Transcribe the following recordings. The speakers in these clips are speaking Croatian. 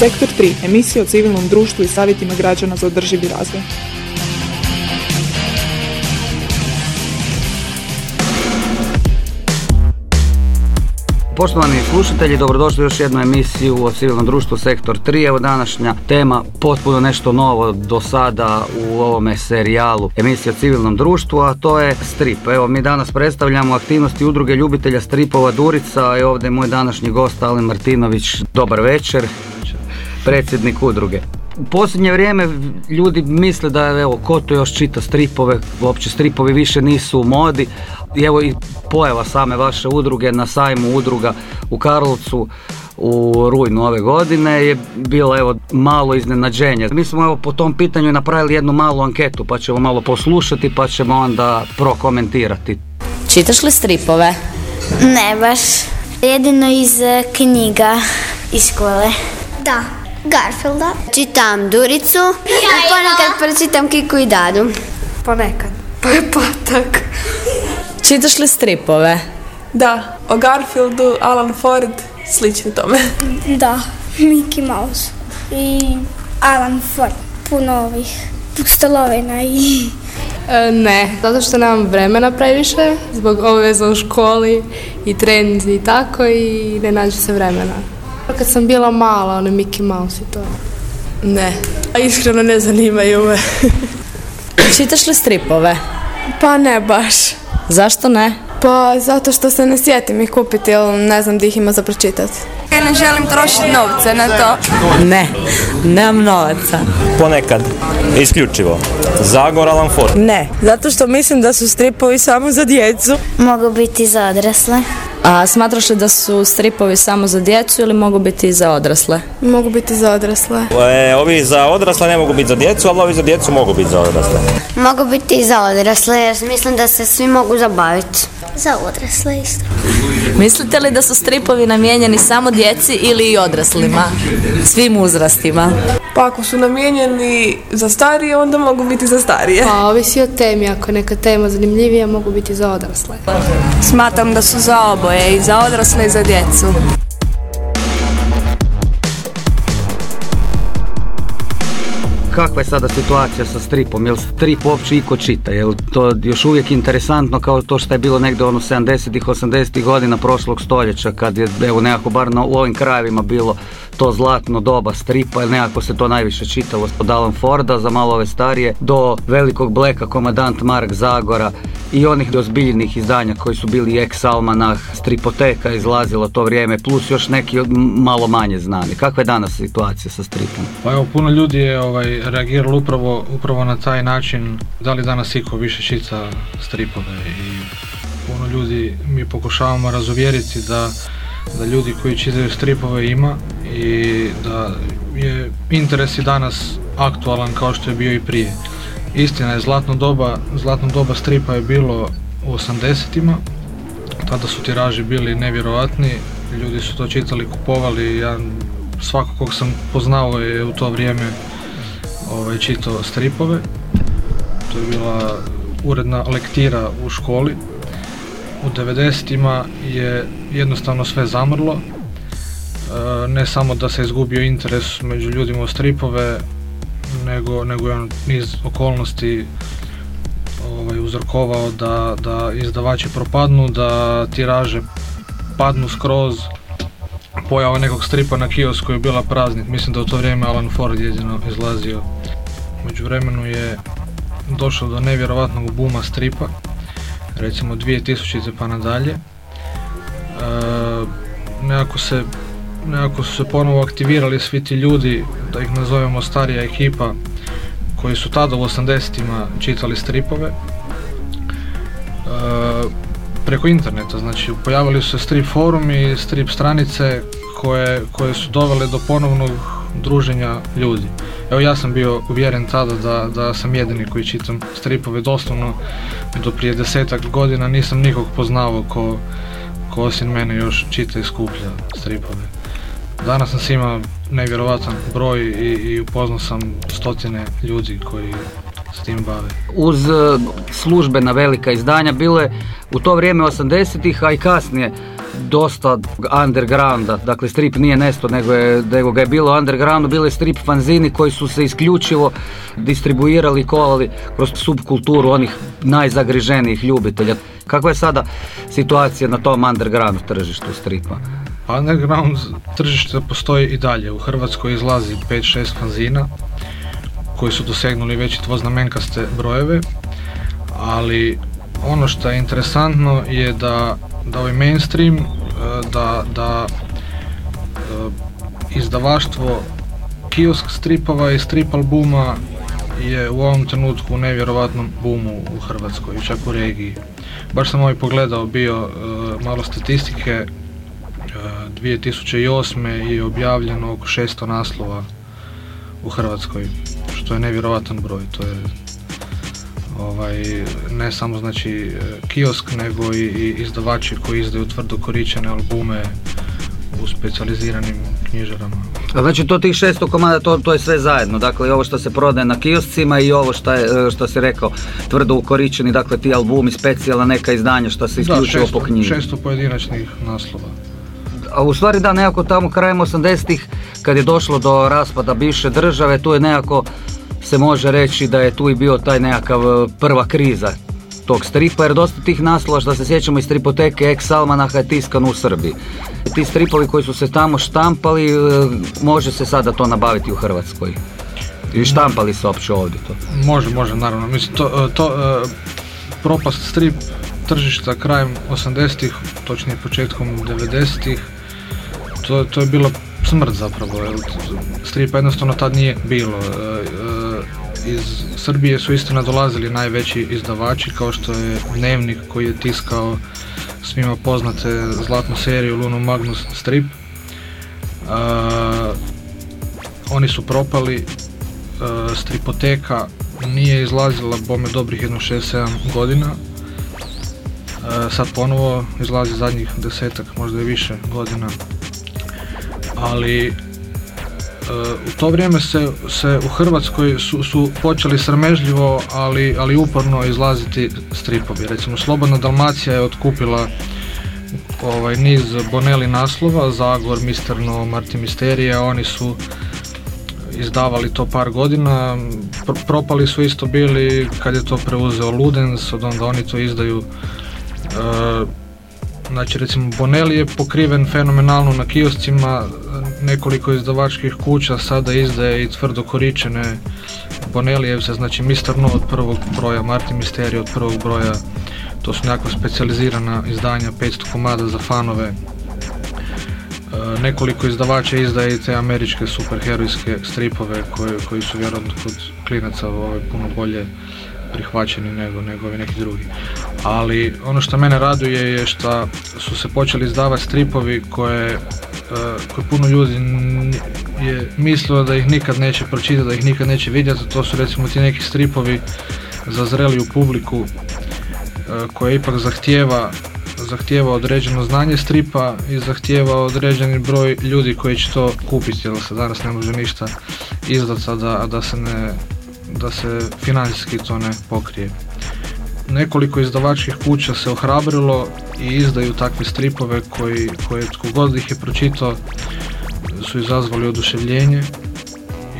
Sektor 3. Emisija o civilnom društvu i savjetima građana za održivi razvoj. Poštovani slušatelji, dobrodošli u još jednu emisiju o civilnom društvu Sektor 3. Evo današnja tema potpuno nešto novo do sada u ovome serijalu emisija o civilnom društvu, a to je strip. Evo mi danas predstavljamo aktivnosti udruge ljubitelja stripova Durica i ovdje je moj današnji gost Alen Martinović. Dobar večer, predsjednik udruge. U posljednje vrijeme ljudi misle da evo ko to još čita stripove, uopće stripovi više nisu u modi, i evo i pojava same vaše udruge na sajmu udruga u Karlovcu u rujnu ove godine je bilo evo malo iznenađenje. Mi smo evo po tom pitanju napravili jednu malu anketu pa ćemo malo poslušati pa ćemo onda prokomentirati. Čitaš li stripove? Ne baš. Jedino iz e, knjiga iz škole. Da, Garfielda. Čitam Duricu i ponekad pročitam Kiku i Dadu. Ponekad. Pa je patak. Čitaš li stripove? Da, o Garfieldu, Alan Ford, slično tome. Da, Mickey Mouse i Alan Ford. Puno ovih pustolovina i... E, ne, zato što nemam vremena previše, zbog obaveza u školi i treninzi i tako i ne nađe se vremena. Kad sam bila mala, ono Mickey Mouse i to. Ne, a iskreno ne zanimaju me. Čitaš li stripove? Pa ne baš. Zašto ne? Pa zato što se ne sjetim ih kupiti, jer ne znam di ih ima za pročitati. Ja ne želim trošiti novce na to. Ne, nemam novaca. Ponekad, isključivo. Zagor Alan Ford. Ne, zato što mislim da su stripovi samo za djecu. Mogu biti za odrasle. A smatraš li da su stripovi samo za djecu ili mogu biti i za odrasle? Mogu biti za odrasle. E, ovi za odrasle ne mogu biti za djecu, ali ovi za djecu mogu biti za odrasle. Mogu biti i za odrasle jer mislim da se svi mogu zabaviti. Za odrasle isto. Mislite li da su stripovi namijenjeni samo djeci ili i odraslima? Svim uzrastima? Pa ako su namijenjeni za starije, onda mogu biti za starije. Pa ovisi o temi, ako je neka tema zanimljivija, mogu biti za odrasle. Smatram da su za oboje, i za odrasle i za djecu. Kakva je sada situacija sa stripom? Jel strip uopće iko čita? Jel to još uvijek interesantno kao to što je bilo negdje ono 70-ih, 80-ih godina prošlog stoljeća kad je evo nekako bar na, u ovim krajevima bilo to zlatno doba stripa, nekako se to najviše čitalo od Alan Forda za malo ove starije, do velikog bleka komadant Mark Zagora i onih ozbiljnih izdanja koji su bili ex almanah, stripoteka izlazilo to vrijeme, plus još neki malo manje znani. Kakva je danas situacija sa stripom? Pa evo, puno ljudi je ovaj, reagiralo upravo, upravo na taj način, da li danas iko više čica stripove i puno ljudi mi pokušavamo razuvjeriti da da ljudi koji čitaju stripove ima i da je interes i danas aktualan kao što je bio i prije. Istina je, zlatno doba, zlatno doba stripa je bilo u 80-ima, tada su tiraži bili nevjerojatni, ljudi su to čitali, kupovali, ja svako kog sam poznao je u to vrijeme ovaj, čitao stripove. To je bila uredna lektira u školi. U 90-ima je jednostavno sve zamrlo. E, ne samo da se izgubio interes među ljudima u stripove, nego, nego je on niz okolnosti ovaj, uzrokovao da, da izdavači propadnu, da tiraže padnu skroz. Pojava nekog stripa na kiosku je bila praznik. Mislim da u to vrijeme Alan Ford jedino izlazio. Među vremenu je došlo do nevjerovatnog buma stripa, recimo 2000 pa nadalje. E, nekako se nekako su se ponovo aktivirali svi ti ljudi, da ih nazovemo starija ekipa, koji su tada u 80-ima čitali stripove. Preko interneta, znači pojavili su se strip forumi, strip stranice koje, koje su dovele do ponovnog druženja ljudi. Evo ja sam bio uvjeren tada da, da sam jedini koji čitam stripove doslovno do prije desetak godina nisam nikog poznavao ko, ko osim mene još čita i skuplja stripove. Danas nas ima nevjerovatan broj i, i upoznao sam stotine ljudi koji, s tim bave. Uz e, službena velika izdanja bile u to vrijeme 80-ih, a i kasnije dosta undergrounda, dakle strip nije nesto nego, je, nego ga je bilo undergroundu, bile strip fanzini koji su se isključivo distribuirali i kolali kroz subkulturu onih najzagriženijih ljubitelja. Kakva je sada situacija na tom underground tržištu stripa? Underground tržište postoji i dalje. U Hrvatskoj izlazi 5-6 fanzina koji su dosegnuli već i dvoznamenkaste brojeve, ali ono što je interesantno je da, da ovaj mainstream, e, da, da e, izdavaštvo kiosk stripova i strip albuma je u ovom trenutku u nevjerovatnom boomu u Hrvatskoj, čak u regiji. Baš sam ovaj pogledao bio e, malo statistike, 2008. je objavljeno oko 600 naslova u Hrvatskoj, što je nevjerojatan broj. To je ovaj, ne samo znači kiosk, nego i, i izdavači koji izdaju tvrdo koričene albume u specijaliziranim knjižarama. A znači to tih 600 komada, to, to je sve zajedno, dakle i ovo što se prodaje na kioscima i ovo što, je, što si rekao, tvrdo ukoričeni, dakle ti albumi, specijalna neka izdanja što se isključivo po knjiži. 600 pojedinačnih naslova. A u stvari da, nekako tamo krajem 80-ih kad je došlo do raspada bivše države, tu je nekako se može reći da je tu i bio taj nekakav e, prva kriza tog stripa, jer dosta tih naslova što se sjećamo iz stripoteke ex Almanaha je tiskan u Srbiji. Ti stripovi koji su se tamo štampali, e, može se sada to nabaviti u Hrvatskoj. I štampali se uopće ovdje to. Može, može, naravno. Mislim, to, e, to propast strip tržišta krajem 80-ih, točnije početkom 90-ih, to, to je bilo smrt zapravo. Stripa jednostavno tad nije bilo. Iz Srbije su istina dolazili najveći izdavači kao što je Dnevnik koji je tiskao svima poznate zlatnu seriju Luno Magnus Strip. E, oni su propali, stripoteka nije izlazila bome dobrih jedno 6-7 godina. Sad ponovo izlazi zadnjih desetak, možda i više godina ali u to vrijeme se, se u Hrvatskoj su, su počeli sramežljivo, ali, ali uporno izlaziti stripovi. Recimo Slobodna Dalmacija je otkupila ovaj niz Bonelli naslova, Zagor, Misterno, Marti Misterija, oni su izdavali to par godina, propali su isto bili kad je to preuzeo Ludens, od onda oni to izdaju e, Znači recimo Bonelli je pokriven fenomenalno na kioscima, nekoliko izdavačkih kuća sada izdaje i tvrdo koričene Bonelijevce, znači Mr. No od prvog broja, Martin Misteri od prvog broja, to su nekakva specijalizirana izdanja, 500 komada za fanove. E, nekoliko izdavača izdaje i te američke superherojske stripove koji, koji su vjerojatno kod klinaca ovaj, puno bolje prihvaćeni nego, nego neki drugi. Ali ono što mene raduje je što su se počeli izdavati stripovi koje, uh, koje puno ljudi je mislilo da ih nikad neće pročitati, da ih nikad neće vidjeti. To su recimo ti neki stripovi za zreliju publiku uh, koje ipak zahtijeva zahtijeva određeno znanje stripa i zahtijeva određeni broj ljudi koji će to kupiti jer se danas ne može ništa izdati a da se ne da se financijski to ne pokrije. Nekoliko izdavačkih kuća se ohrabrilo i izdaju takve stripove koji, koje tko god ih je pročitao su izazvali oduševljenje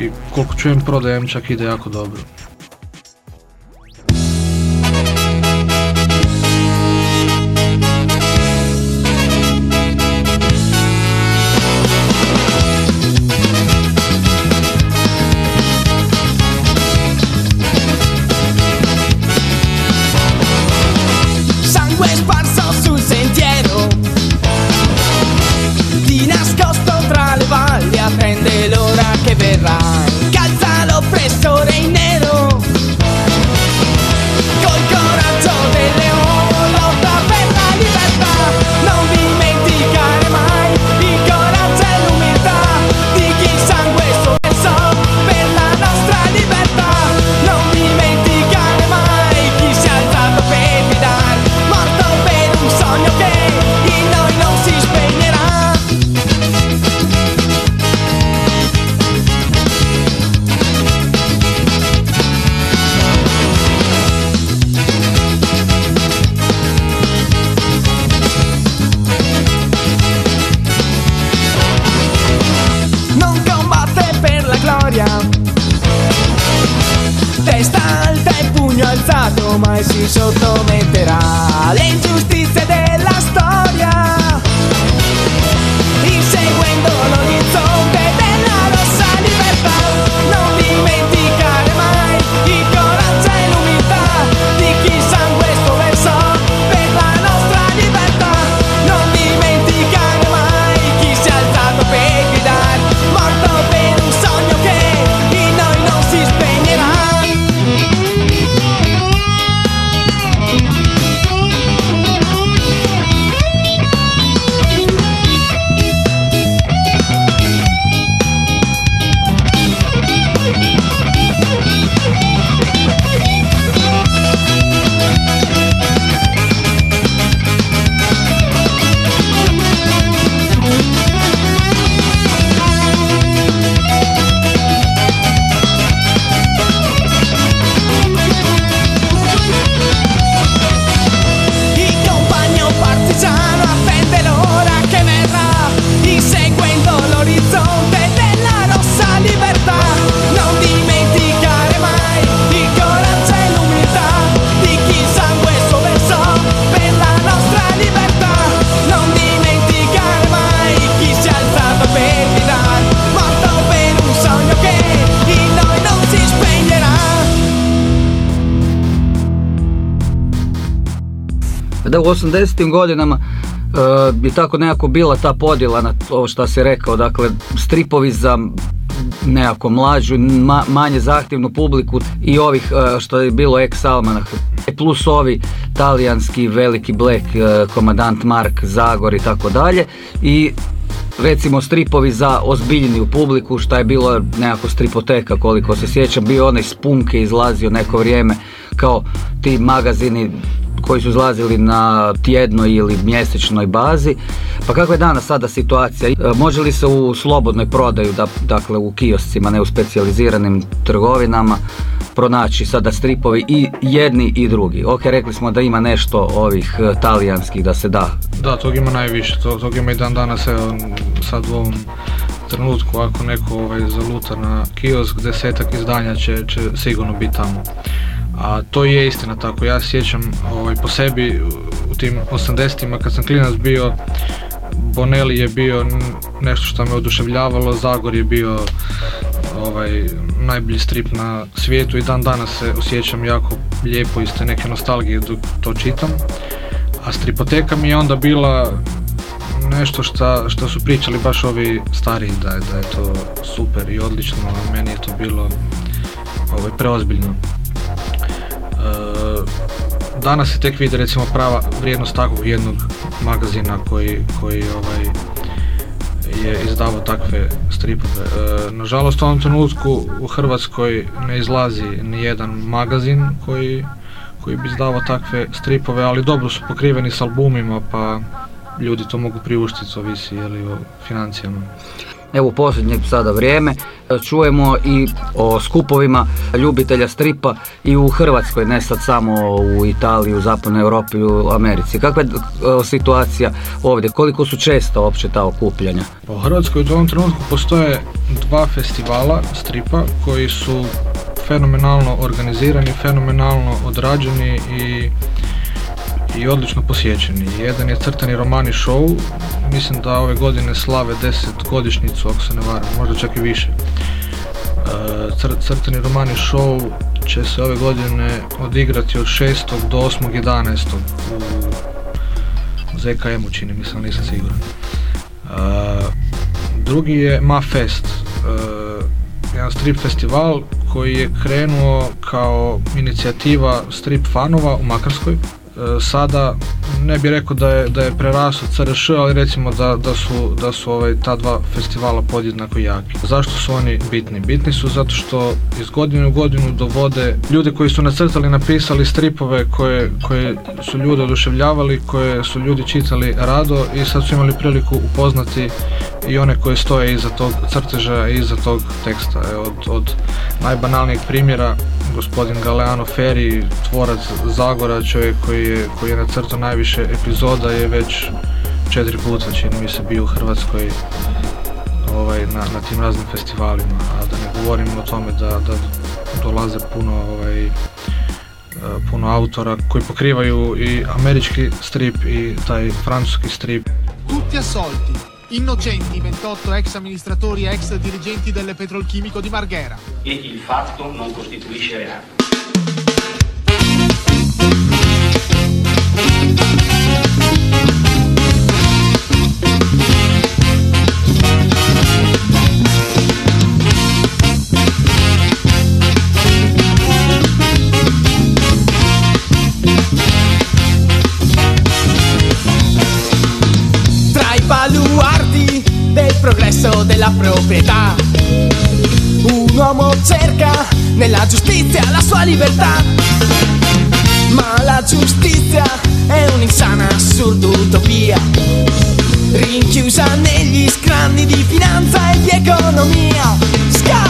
i koliko čujem prodajem čak ide jako dobro. 80. godinama e, je tako nekako bila ta podjela na ovo što si rekao, dakle stripovi za nekako mlađu, ma- manje zahtjevnu publiku i ovih e, što je bilo ex Almanah plus ovi talijanski veliki Black, e, Komadant Mark, Zagor i tako dalje i recimo stripovi za ozbiljniju publiku što je bilo nekako stripoteka koliko se sjećam bio onaj spunke izlazio neko vrijeme kao ti magazini koji su izlazili na tjednoj ili mjesečnoj bazi. Pa kakva je danas sada situacija? E, Može li se u slobodnoj prodaju, da, dakle u kioscima, ne u specijaliziranim trgovinama, pronaći sada stripovi i jedni i drugi? Ok, rekli smo da ima nešto ovih e, talijanskih da se da. Da, tog ima najviše, to, tog ima i dan danas, evo, sad u ovom trenutku, ako neko ovaj, zaluta na kiosk, desetak izdanja će, će sigurno biti tamo. A to je istina tako, ja sjećam ovaj, po sebi u tim 80-ima kad sam klinac bio, Bonelli je bio nešto što me oduševljavalo, Zagor je bio ovaj, najbolji strip na svijetu i dan danas se osjećam jako lijepo iz te neke nostalgije dok to čitam. A stripoteka mi je onda bila nešto šta, što su pričali baš ovi stariji da je, da je to super i odlično, meni je to bilo ovaj, preozbiljno. E, danas se tek vidi recimo prava vrijednost takvog jednog magazina koji, koji ovaj, je izdavao takve stripove. E, nažalost u ovom trenutku u Hrvatskoj ne izlazi ni jedan magazin koji, koji bi izdavao takve stripove, ali dobro su pokriveni s albumima pa ljudi to mogu priuštiti, ovisi je li o financijama. Evo posljednje sada vrijeme e, čujemo i o skupovima ljubitelja stripa i u Hrvatskoj, ne sad samo u Italiji, u zapadnoj Europi, u Americi. Kakva je e, situacija ovdje? Koliko su često uopće ta okupljanja? Pa u Hrvatskoj u ovom trenutku postoje dva festivala stripa koji su fenomenalno organizirani, fenomenalno odrađeni i, i odlično posjećeni. Jedan je crtani romani show, mislim da ove godine slave 10 godišnjicu, ako se ne varam, možda čak i više. E, cr- crtani romani show će se ove godine odigrati od 6. do 8. 11. u ZKM-u čini mi se, ali nisam siguran. E, drugi je Ma Fest, e, jedan strip festival koji je krenuo kao inicijativa strip fanova u Makarskoj. E, sada ne bih rekao da je, da je prerasao CRŠ, ali recimo da, da su, da su ovaj, ta dva festivala podjednako jaki. Zašto su oni bitni? Bitni su zato što iz godine u godinu dovode ljude koji su nacrtali, napisali stripove koje, koje su ljude oduševljavali, koje su ljudi čitali rado i sad su imali priliku upoznati i one koje stoje iza tog crteža i iza tog teksta. E, Od, od najbanalnijeg primjera gospodin Galeano Ferri, tvorac Zagora, čovjek koji je, koji je nacrtao najviše epizoda je već četiri puta čini mi se bio u Hrvatskoj ovaj, na, na tim raznim festivalima, a da ne govorim o tome da, da dolaze puno ovaj, e, puno autora koji pokrivaju i američki strip i taj francuski strip. Tutti assolti, innocenti 28 ex amministratori e ex dirigenti del petrolchimico di Marghera. E il fatto non costituisce reato. Proprietà. Un uomo cerca nella giustizia la sua libertà. Ma la giustizia è un'insana assurda utopia. Rinchiusa negli scranni di finanza e di economia. Sca!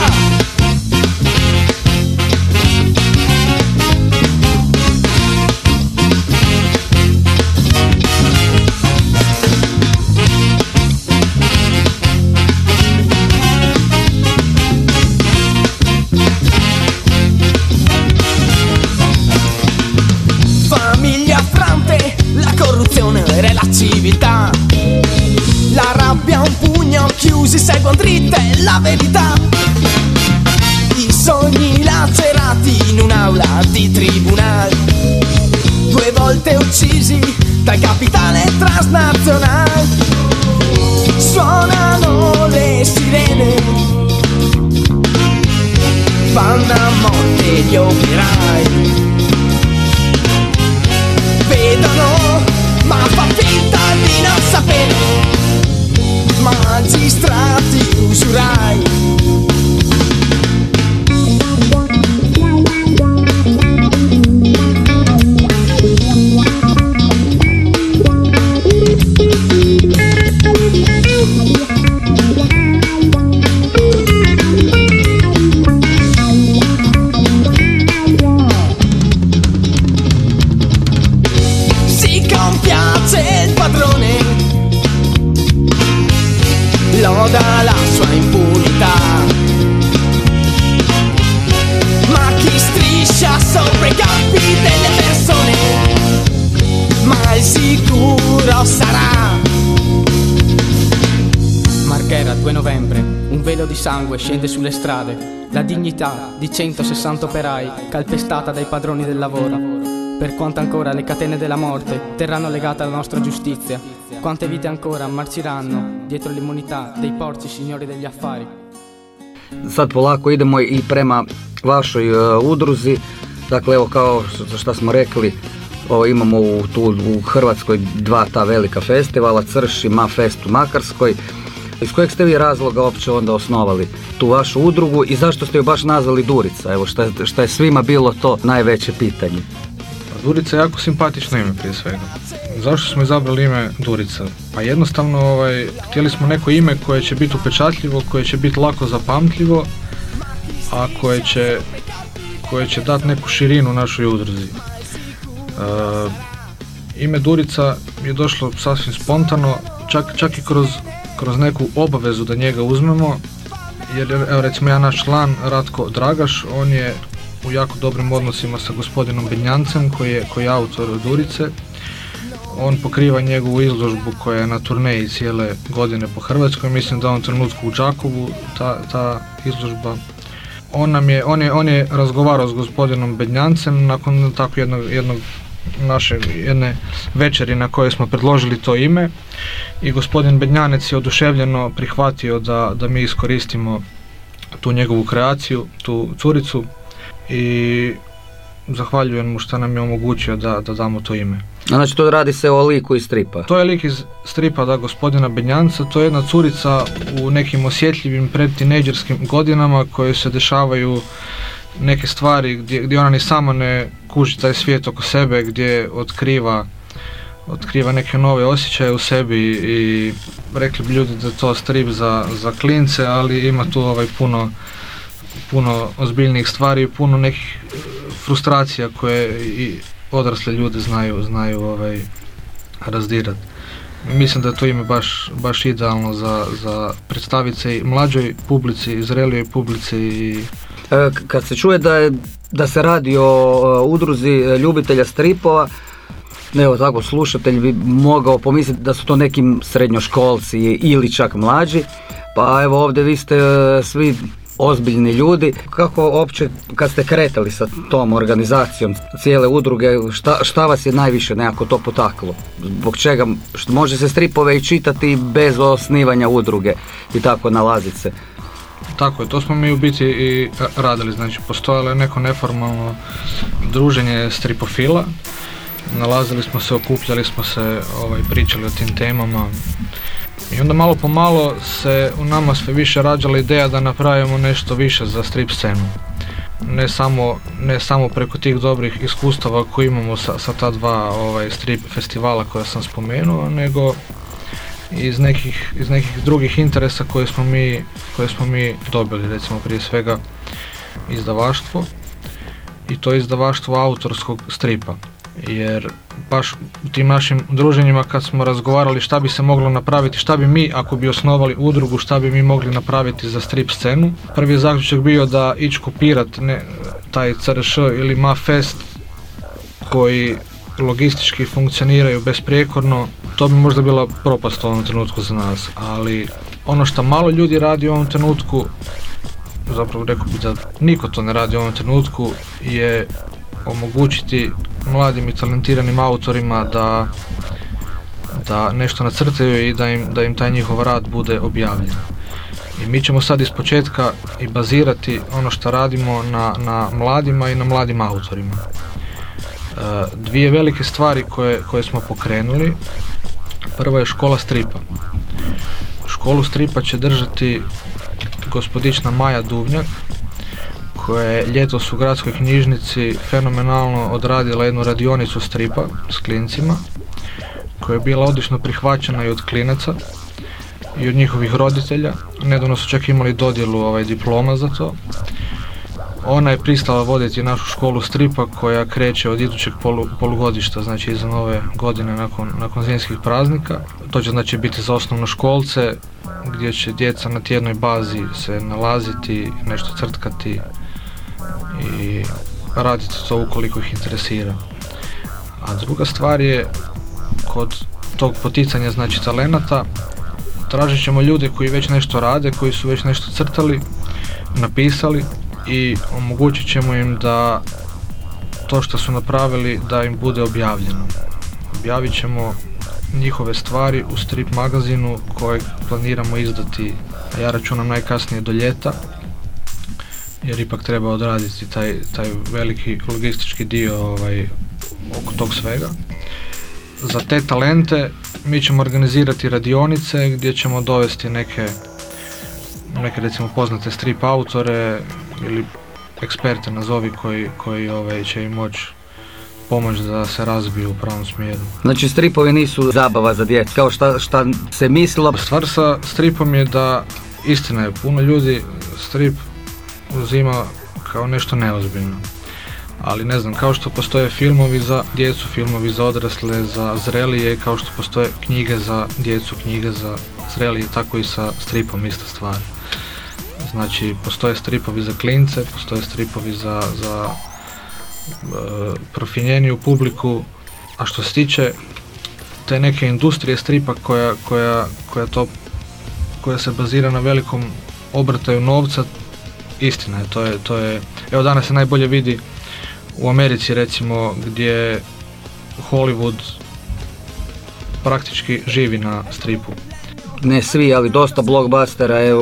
Sangue scende sulle strade. La dignità di 160 operai calpestata dai padroni del lavoro. Per quanto ancora le catene della morte terranno legata la nostra giustizia. Quante vite ancora marciranno dietro l'immunità dei porci signori degli affari. Sad polako idemo i prema vašoj e, udruzi. Dakle, evo kao što, smo rekli, ovo imamo u, tu u Hrvatskoj dva ta velika festivala, Crš i Mafest u Makarskoj. Iz kojeg ste vi razloga uopće onda osnovali tu vašu udrugu i zašto ste ju baš nazvali Durica? Evo šta, šta je svima bilo to najveće pitanje. Durica je jako simpatično ime prije svega. Zašto smo izabrali ime Durica? Pa jednostavno ovaj, htjeli smo neko ime koje će biti upečatljivo, koje će biti lako zapamtljivo, a koje će, koje će dati neku širinu našoj udruzi. E, ime Durica je došlo sasvim spontano, čak, čak i kroz, kroz neku obavezu da njega uzmemo, jer evo recimo ja naš član Ratko Dragaš, on je u jako dobrim odnosima sa gospodinom Benjancem koji je, koji je autor Durice. On pokriva njegovu izložbu koja je na turneji cijele godine po Hrvatskoj. Mislim da u ovom trenutku u Đakovu ta, ta izložba. On, nam je, on, je, on je razgovarao s gospodinom Bednjancem nakon tako jednog, jednog naše jedne večeri na kojoj smo predložili to ime i gospodin Bednjanec je oduševljeno prihvatio da, da mi iskoristimo tu njegovu kreaciju, tu curicu i zahvaljujem mu što nam je omogućio da, da damo to ime. Znači to radi se o liku iz stripa. To je lik iz stripa da gospodina Benjanca, to je jedna curica u nekim osjetljivim predtineđerskim godinama koje se dešavaju neke stvari gdje, gdje ona ni sama ne kuži taj svijet oko sebe, gdje otkriva otkriva neke nove osjećaje u sebi i rekli bi ljudi da to strip za, za klince, ali ima tu ovaj puno puno ozbiljnijih stvari, puno nekih e, frustracija koje i odrasle ljude znaju, znaju ovaj, razdirat. Mislim da to ime baš, baš idealno za, za predstaviti i mlađoj publici, zrelijoj publici i Kad se čuje da, je, da se radi o e, udruzi e, ljubitelja stripova, evo tako slušatelj bi mogao pomisliti da su to nekim srednjoškolci ili čak mlađi, pa evo ovdje vi ste e, svi ozbiljni ljudi. Kako uopće kad ste kretali sa tom organizacijom cijele udruge, šta, šta vas je najviše nekako to potaklo? Zbog čega, što može se stripove i čitati bez osnivanja udruge i tako nalaziti se? Tako je, to smo mi u biti i radili, znači postojalo je neko neformalno druženje stripofila, nalazili smo se, okupljali smo se, ovaj, pričali o tim temama i onda malo po malo se u nama sve više rađala ideja da napravimo nešto više za strip scenu. Ne samo, ne samo preko tih dobrih iskustava koje imamo sa, sa ta dva ovaj, strip festivala koja sam spomenuo, nego iz nekih, iz nekih drugih interesa koje smo mi, koje smo mi dobili, recimo prije svega izdavaštvo i to izdavaštvo autorskog stripa. Jer baš u tim našim druženjima kad smo razgovarali šta bi se moglo napraviti, šta bi mi ako bi osnovali udrugu, šta bi mi mogli napraviti za strip scenu. Prvi zaključak bio da ići kopirat ne, taj CRŠ ili MAFest koji logistički funkcioniraju besprijekorno, to bi možda bila propast u ovom trenutku za nas, ali ono što malo ljudi radi u ovom trenutku, zapravo rekao bi da niko to ne radi u ovom trenutku, je omogućiti mladim i talentiranim autorima da da nešto nacrtaju i da im, da im taj njihov rad bude objavljen. I mi ćemo sad iz početka i bazirati ono što radimo na, na mladima i na mladim autorima. E, dvije velike stvari koje, koje smo pokrenuli. Prva je škola stripa. Školu stripa će držati gospodična Maja Duvnjak koja je ljetos u gradskoj knjižnici fenomenalno odradila jednu radionicu stripa s klincima koja je bila odlično prihvaćena i od klinaca i od njihovih roditelja. Nedavno su čak imali dodjelu ovaj, diploma za to. Ona je pristala voditi našu školu stripa koja kreće od idućeg polu, polugodišta, znači iza nove godine nakon, nakon zimskih praznika. To će znači biti za osnovnoškolce gdje će djeca na tjednoj bazi se nalaziti, nešto crtkati i raditi to ukoliko ih interesira. A druga stvar je kod tog poticanja znači talenata tražit ćemo ljude koji već nešto rade, koji su već nešto crtali, napisali i omogućit ćemo im da to što su napravili da im bude objavljeno. Objavit ćemo njihove stvari u strip magazinu kojeg planiramo izdati, a ja računam najkasnije do ljeta, jer ipak treba odraditi taj, taj veliki logistički dio ovaj, oko tog svega. Za te talente mi ćemo organizirati radionice gdje ćemo dovesti neke, neke recimo poznate strip autore ili eksperte nazovi koji, koji ovaj, će im moći pomoći da se razbiju u pravom smjeru. Znači stripovi nisu zabava za djecu, kao šta, šta se mislilo. Stvar sa stripom je da, istina je, puno ljudi strip uzima kao nešto neozbiljno. Ali ne znam, kao što postoje filmovi za djecu, filmovi za odrasle, za zrelije, kao što postoje knjige za djecu, knjige za zrelije, tako i sa stripom ista stvar. Znači, postoje stripovi za klince, postoje stripovi za, za e, profinjeniju publiku, a što se tiče te neke industrije stripa koja, koja, koja, to, koja se bazira na velikom obrtaju novca, istina je, to je, to je, evo danas se najbolje vidi u Americi recimo gdje Hollywood praktički živi na stripu. Ne svi, ali dosta blockbustera je e,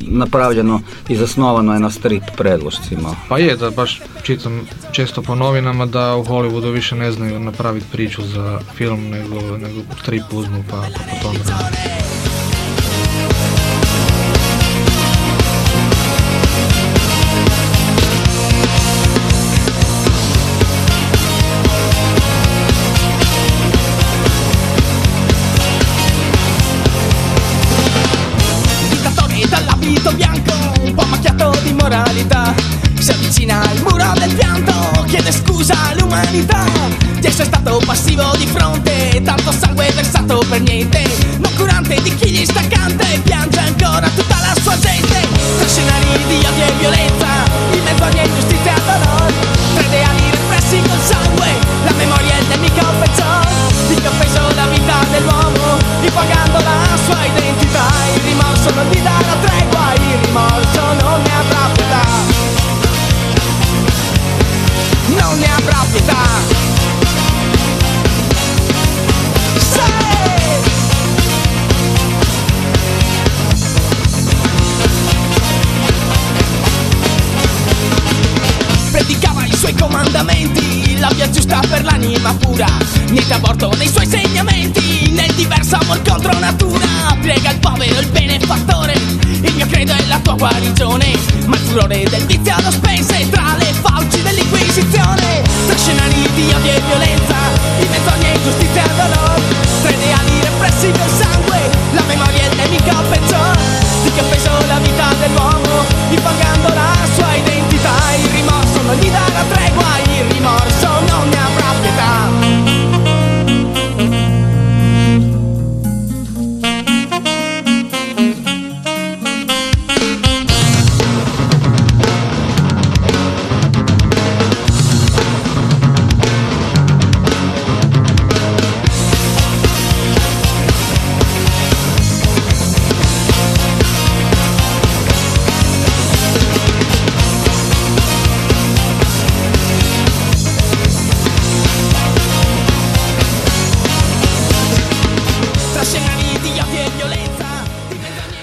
napravljeno i zasnovano je na strip predlošcima. Pa je, da baš čitam često po novinama da u Hollywoodu više ne znaju napraviti priču za film nego, nego strip uzmu pa, pa po tom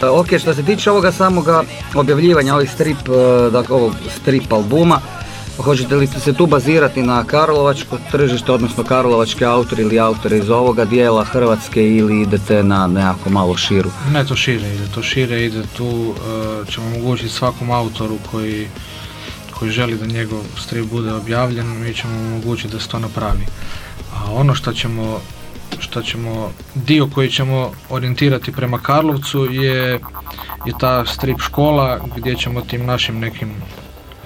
Ok, što se tiče ovoga samoga objavljivanja ovih strip, e, dakle ovog strip albuma, hoćete li se tu bazirati na karlovačko tržište, odnosno karlovačke autori ili autore iz ovoga dijela Hrvatske ili idete na nekako malo širu? Ne, to šire ide, to šire ide tu, e, ćemo omogućiti svakom autoru koji, koji želi da njegov strip bude objavljen, mi ćemo omogućiti da se to napravi. A ono što ćemo, što ćemo, dio koji ćemo orijentirati prema Karlovcu je, je ta strip škola gdje ćemo tim našim nekim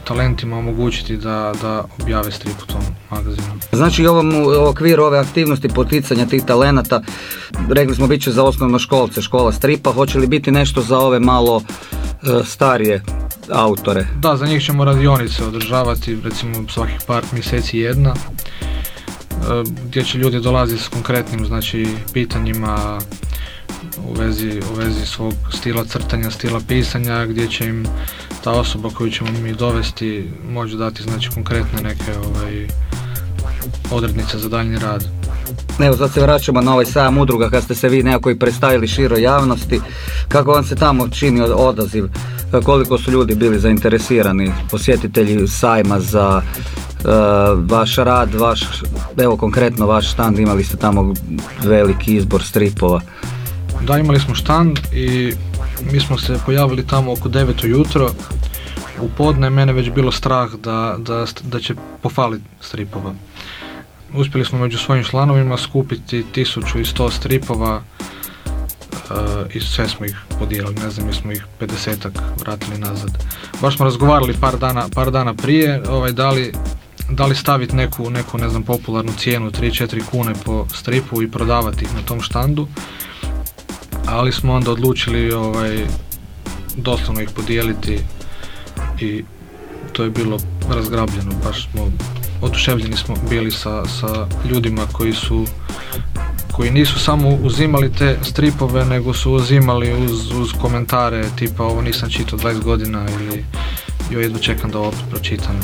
talentima omogućiti da, da objave strip u tom magazinu. Znači ovom u okviru ove aktivnosti poticanja tih talenata, rekli smo bit će za osnovnoškolce, škola stripa, hoće li biti nešto za ove malo e, starije autore? Da, za njih ćemo radionice održavati, recimo svakih par mjeseci jedna, gdje će ljudi dolaziti s konkretnim znači, pitanjima u vezi, u vezi svog stila crtanja, stila pisanja, gdje će im ta osoba koju ćemo mi dovesti moći dati znači, konkretne neke ovaj, odrednice za daljnji rad. Evo sad se vraćamo na ovaj sajam udruga kad ste se vi nekako i predstavili široj javnosti. Kako vam se tamo čini od- odaziv? E, Koliko su ljudi bili zainteresirani, posjetitelji sajma za e, vaš rad, vaš, evo konkretno vaš štand, imali ste tamo veliki izbor stripova. Da, imali smo štand i mi smo se pojavili tamo oko 9 ujutro. U podne mene već bilo strah da, da, da će pofaliti stripova. Uspjeli smo među svojim članovima skupiti 1100 stripova e, i sve smo ih podijelili, ne znam, mi smo ih 50 vratili nazad. Baš smo razgovarali par dana, par dana prije, ovaj, da li, da li staviti neku, neku, ne znam, popularnu cijenu 3-4 kune po stripu i prodavati ih na tom štandu. Ali smo onda odlučili ovaj, doslovno ih podijeliti i to je bilo razgrabljeno, baš smo oduševljeni smo bili sa, sa ljudima koji su koji nisu samo uzimali te stripove, nego su uzimali uz, uz komentare tipa ovo nisam čitao 20 godina ili joj jedva čekam da opet pročitam.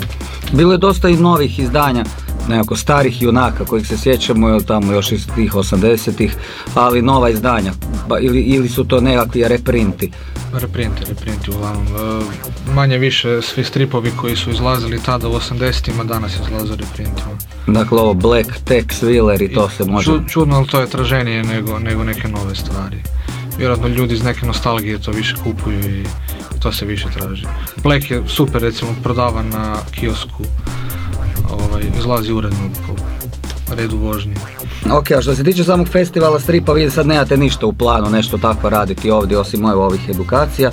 Bilo je dosta i novih izdanja, nekako starih junaka kojih se sjećamo tamo još iz tih 80-ih, ali nova izdanja, pa, ili, ili su to nekakvi reprinti. Reprinti, reprinti uglavnom. E, manje više svi stripovi koji su izlazili tada u 80-ima danas izlaze reprintima. Dakle ovo Black, Tex, Wheeler i to se može... Ču- čudno, ali to je traženije nego, nego neke nove stvari. Vjerojatno ljudi iz neke nostalgije to više kupuju i to se više traži. Black je super recimo prodavan na kiosku, ovaj, izlazi uredno po redu vožnje. Ok, a što se tiče samog festivala stripa, vi sad nemate ništa u planu nešto tako raditi ovdje osim ovih edukacija.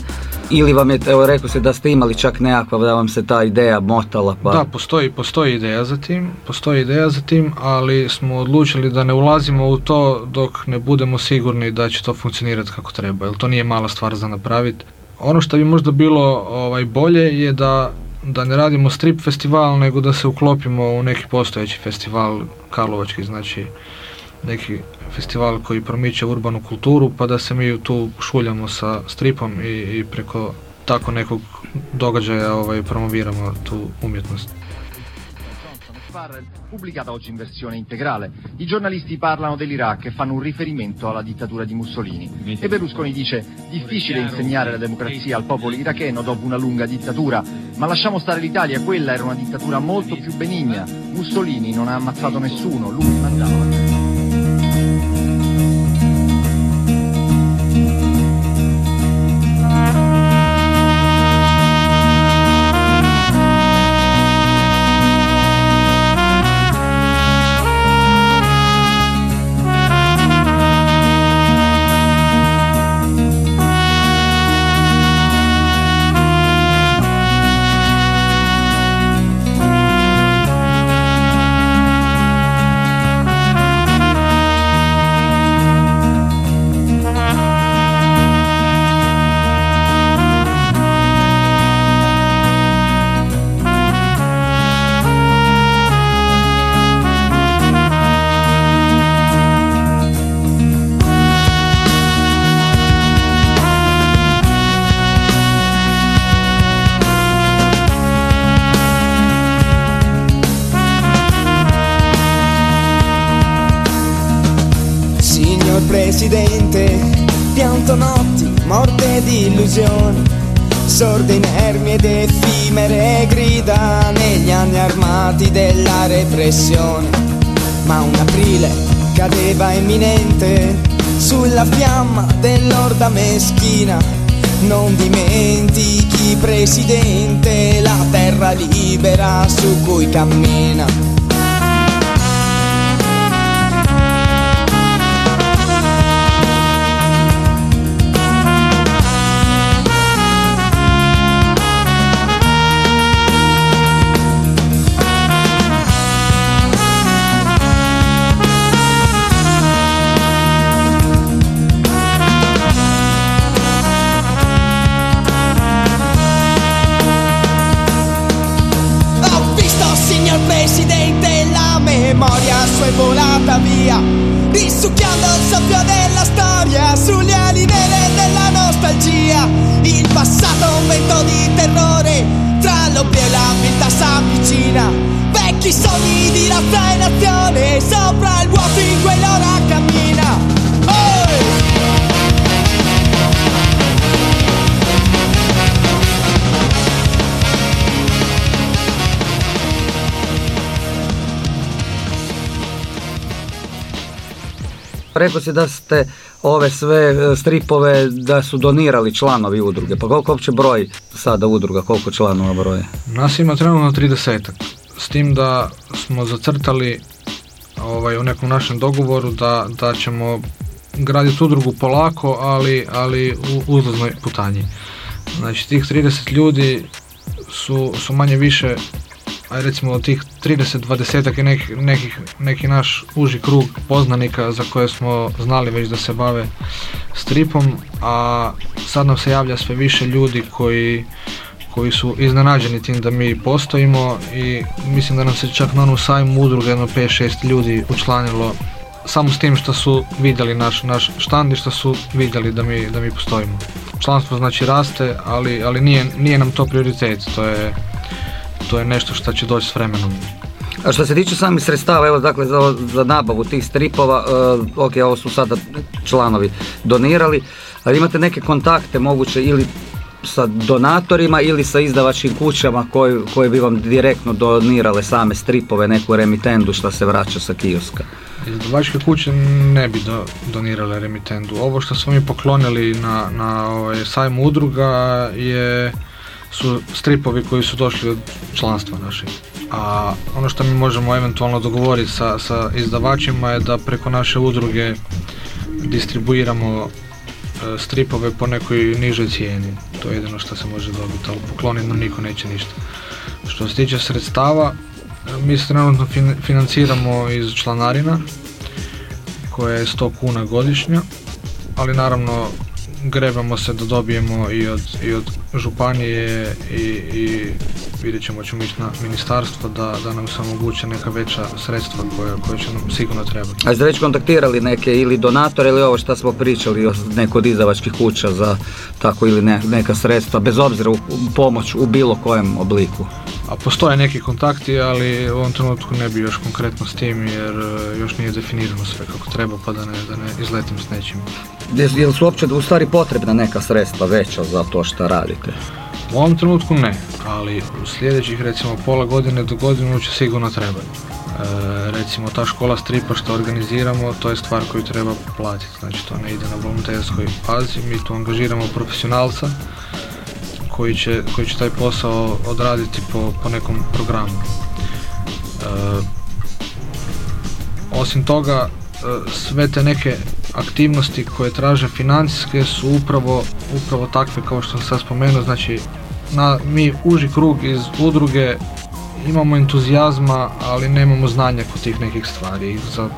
Ili vam je, evo rekao se da ste imali čak nekakva, da vam se ta ideja motala pa... Da, postoji, postoji ideja za tim, postoji ideja za tim, ali smo odlučili da ne ulazimo u to dok ne budemo sigurni da će to funkcionirati kako treba, jer to nije mala stvar za napraviti. Ono što bi možda bilo ovaj, bolje je da, da ne radimo strip festival, nego da se uklopimo u neki postojeći festival Karlovački, znači neki festival koji promiče urbanu kulturu, pa da se mi tu šuljamo sa stripom i, i preko tako nekog događaja ovaj, promoviramo tu umjetnost. pubblicata oggi in versione integrale. I giornalisti parlano dell'Iraq e fanno un riferimento alla dittatura di Mussolini. E Berlusconi dice difficile insegnare la democrazia al popolo iracheno dopo una lunga dittatura, ma lasciamo stare l'Italia, quella era una dittatura molto più benigna. Mussolini non ha ammazzato nessuno, lui mandava. Non dimentichi, Presidente, la terra libera su cui cammina. È volata via, risucchiando il soffio della Rekao si da ste ove sve e, stripove da su donirali članovi udruge. Pa koliko uopće broj sada udruga, koliko članova broje? Nas ima trenutno 30 s tim da smo zacrtali ovaj, u nekom našem dogovoru da, da ćemo graditi udrugu polako, ali, ali u uzlaznoj putanji. Znači tih 30 ljudi su, su manje više aj recimo od tih 30 20 je neki, neki, neki naš uži krug poznanika za koje smo znali već da se bave stripom, a sad nam se javlja sve više ljudi koji koji su iznenađeni tim da mi postojimo i mislim da nam se čak na onu sajmu udruge jedno 5-6 ljudi učlanilo samo s tim što su vidjeli naš, naš štand i što su vidjeli da mi, da mi postojimo. Članstvo znači raste, ali, ali nije, nije nam to prioritet, to je, to je nešto što će doći s vremenom. A što se tiče samih sredstava, evo dakle za, za nabavu tih stripova, uh, ok, ovo su sada članovi donirali, ali imate neke kontakte moguće ili sa donatorima ili sa izdavačkim kućama koji, koje bi vam direktno donirale same stripove, neku remitendu što se vraća sa kioska. Izdavačke kuće ne bi do, donirale remitendu. Ovo što smo mi poklonili na, na ovaj, sajmu udruga je, su stripovi koji su došli od članstva našeg. A ono što mi možemo eventualno dogovoriti sa, sa izdavačima je da preko naše udruge distribuiramo stripove po nekoj nižoj cijeni. To je jedino što se može dobiti, ali pokloniti nam niko neće ništa. Što se tiče sredstava, mi se trenutno financiramo iz članarina, koja je 100 kuna godišnja, ali naravno grebamo se da dobijemo i od, i od županije i, i vidjet ćemo ćemo ići na ministarstvo da, da nam se omoguće neka veća sredstva koja, koja će nam sigurno trebati. A ste već kontaktirali neke ili donatore ili ovo što smo pričali od neko od izdavačkih kuća za tako ili neka sredstva bez obzira u pomoć u bilo kojem obliku? A postoje neki kontakti, ali u ovom trenutku ne bi još konkretno s tim jer e, još nije definirano sve kako treba pa da ne, da ne izletim s nečim. Je li su uopće u stvari potrebna neka sredstva veća za to što radite? U ovom trenutku ne, ali u sljedećih recimo pola godine do godinu će sigurno trebati. E, recimo ta škola stripa što organiziramo, to je stvar koju treba platiti, znači to ne ide na volonterskoj bazi, mi tu angažiramo profesionalca koji će, koji će taj posao odraditi po, po nekom programu. E, osim toga, sve te neke aktivnosti koje traže financijske su upravo, upravo takve kao što sam sad spomenuo, znači na, mi uži krug iz udruge imamo entuzijazma, ali nemamo znanja kod tih nekih stvari. Za,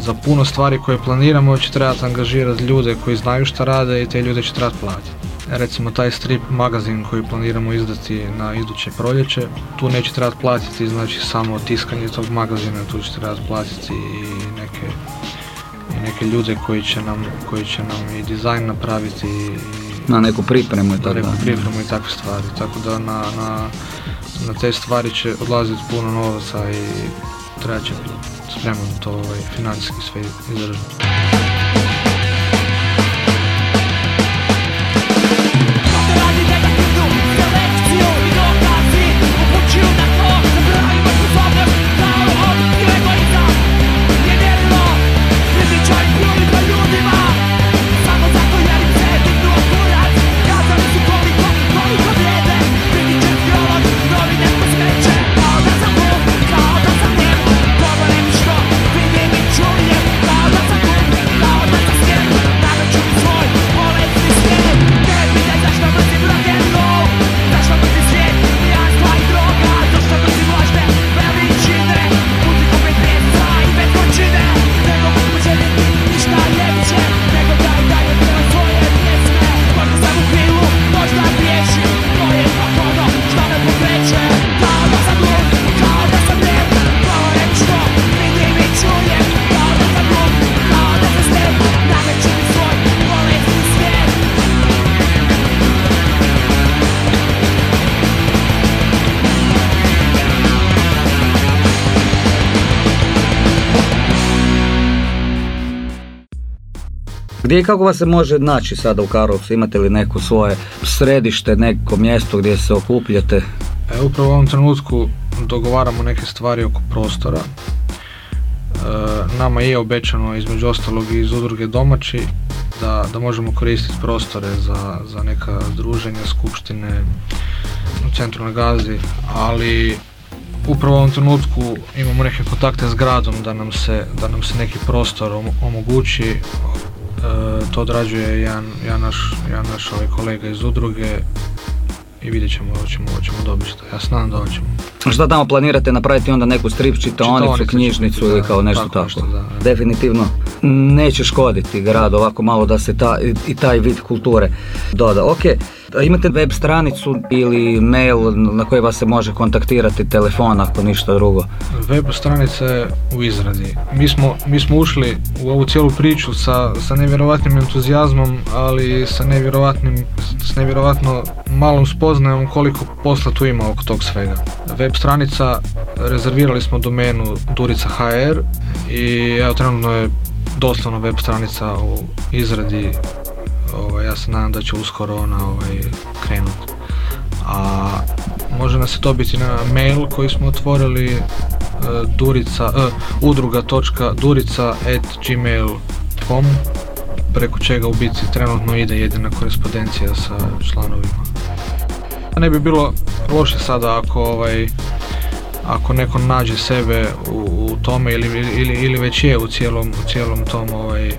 za puno stvari koje planiramo će trebati angažirati ljude koji znaju šta rade i te ljude će trebati platiti. Recimo taj strip magazin koji planiramo izdati na iduće proljeće, tu neće trebati platiti znači samo tiskanje tog magazina, tu će trebati platiti i neke i neke ljude koji će nam, koji će nam i dizajn napraviti i na neku pripremu i tako neku pripremu i takve stvari. Tako da na, na, na te stvari će odlaziti puno novaca i treba će spreman to ovaj, financijski sve izdržati. Gdje i kako vas se može naći sada u Karlovcu? Imate li neko svoje središte, neko mjesto gdje se okupljate? E, upravo u ovom trenutku dogovaramo neke stvari oko prostora. E, nama je obećano između ostalog iz udruge domaći da, da možemo koristiti prostore za, za neka druženja, skupštine u centru na Gazi, ali upravo u ovom trenutku imamo neke kontakte s gradom da nam se, da nam se neki prostor omogući to odrađuje jedan, jedan, naš, jedan naš ovaj kolega iz udruge i vidjet ćemo, ćemo, ćemo dobiti što. Ja znam da hoćemo. Šta tamo planirate napraviti onda neku strip čitaonicu, knjižnicu ili kao nešto tako? Definitivno neće škoditi grad ovako malo da se ta, i taj vid kulture doda. Ok, imate web stranicu ili mail na koji vas se može kontaktirati, telefon ako ništa drugo? Web stranica je u izradi. Mi smo, mi smo ušli u ovu cijelu priču sa, sa nevjerojatnim entuzijazmom, ali sa nevjerojatnim, s nevjerojatno malom spoznajom koliko posla tu ima oko tog svega. Web stranica, rezervirali smo domenu Durica HR i evo trenutno je doslovno web stranica u izradi ovaj, ja se nadam da će uskoro ona ovaj, krenuti. A može nas se dobiti na mail koji smo otvorili uh, durica, uh, udruga.durica at gmail.com preko čega u biti trenutno ide jedina korespondencija sa članovima. Ne bi bilo loše sada ako ovaj ako neko nađe sebe u, u tome ili, ili, ili već je u cijelom, u cijelom tom ovaj, uh,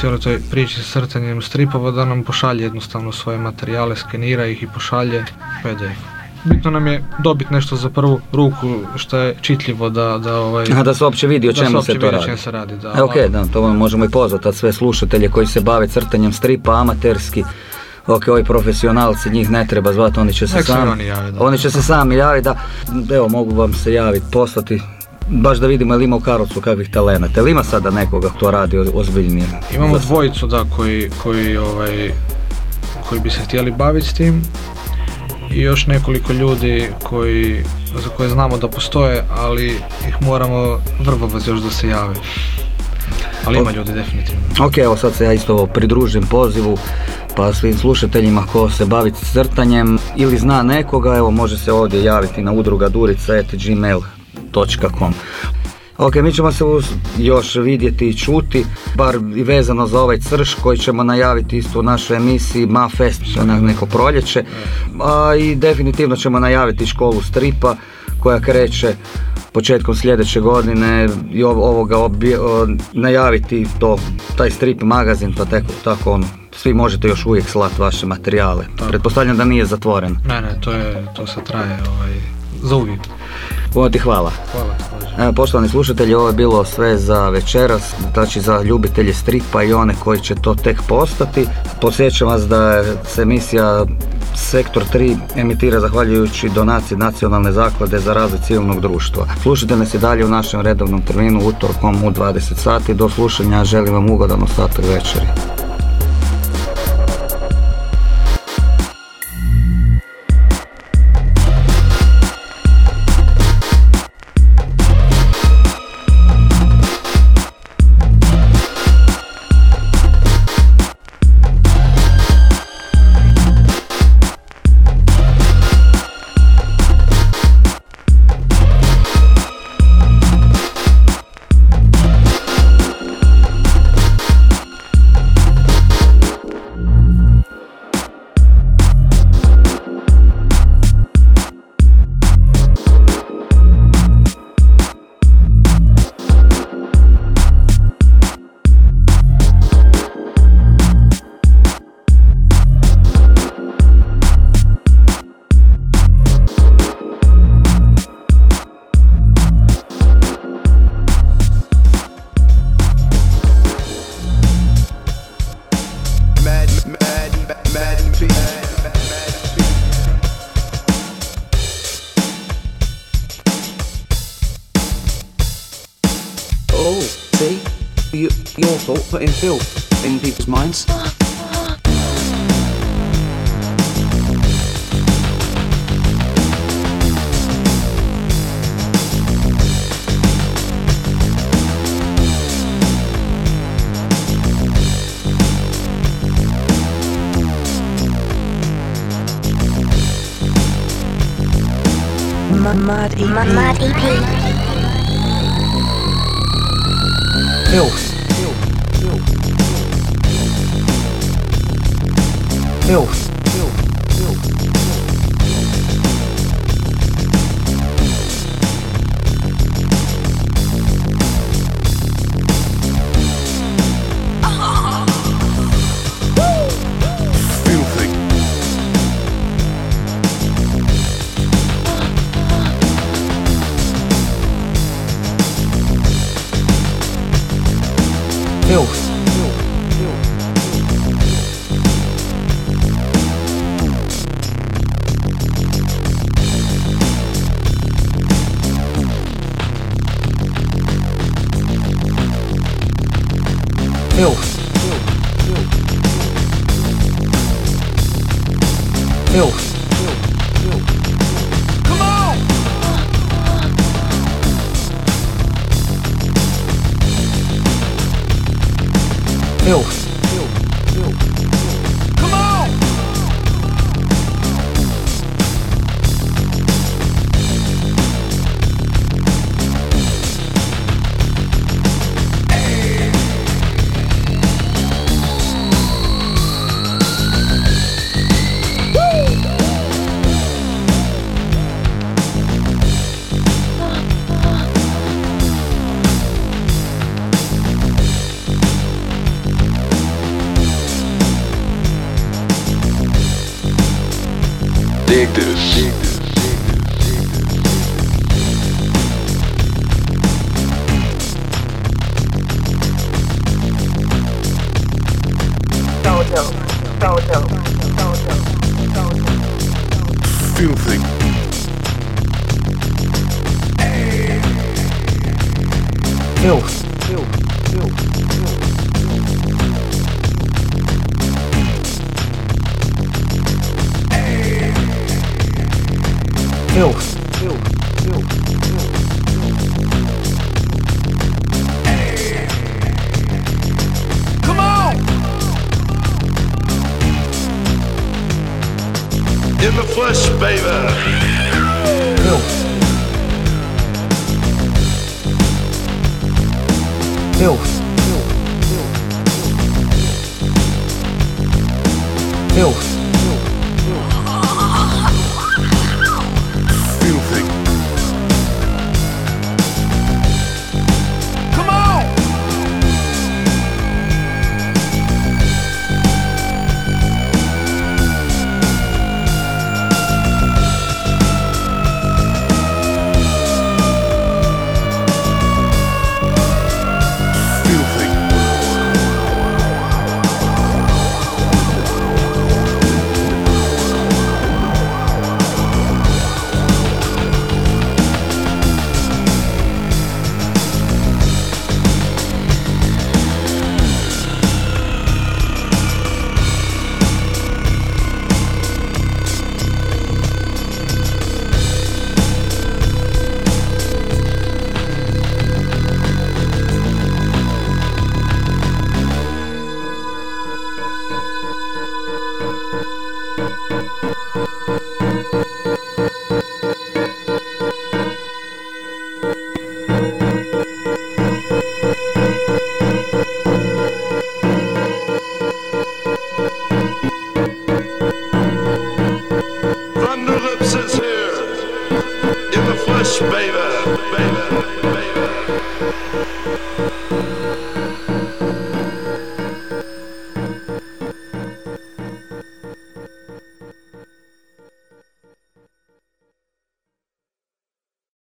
cijeloj toj priči sa crtanjem stripova da nam pošalje jednostavno svoje materijale, skenira ih i pošalje PDF. Bitno nam je dobiti nešto za prvu ruku što je čitljivo da, da ovaj... Aha, da se uopće vidi o da se čemu uopće se to radi. se radi, da. E, ok, da, to možemo i pozvati sve slušatelje koji se bave crtanjem stripa amaterski. Ok, ovi profesionalci, njih ne treba zvati, oni će se Nek sami, oni jave, da. oni će se sami javiti, da, evo mogu vam se javiti, poslati, baš da vidimo je li ima u Karlovcu kakvih talenata, ili ima sada nekoga ko radi ozbiljnije? Imamo dvojicu da koji, koji, ovaj, koji bi se htjeli baviti s tim i još nekoliko ljudi koji, za koje znamo da postoje, ali ih moramo vrbovati još da se jave. Ali ima ljudi definitivno. Ok, evo sad se ja isto pridružim pozivu pa svim slušateljima ko se bavi crtanjem ili zna nekoga, evo može se ovdje javiti na udruga durica.gmail.com Ok, mi ćemo se uz- još vidjeti i čuti, bar i vezano za ovaj crš koji ćemo najaviti isto u našoj emisiji Ma Fest na neko proljeće. A i definitivno ćemo najaviti školu stripa koja kreće početkom sljedeće godine i ov- ovoga obje- o, najaviti to, taj strip magazin, pa tako, tako ono. Svi možete još uvijek slati vaše materijale. Pretpostavljam da nije zatvoren. Ne, ne, to, je, to se traje ovaj, za uvijek. Puno ti hvala. Hvala. Evo, poštovani slušatelji, ovo je bilo sve za večeras, znači za ljubitelje stripa i one koji će to tek postati. Podsjećam vas da se emisija Sektor 3 emitira zahvaljujući donaciji Nacionalne zaklade za razvoj civilnog društva. Slušajte nas i dalje u našem redovnom terminu utorkom u 20 sati. Do slušanja želim vam ugodan ostatak večeri. Mud EP. Mud EP. Filth. Filth. Filth. Filth.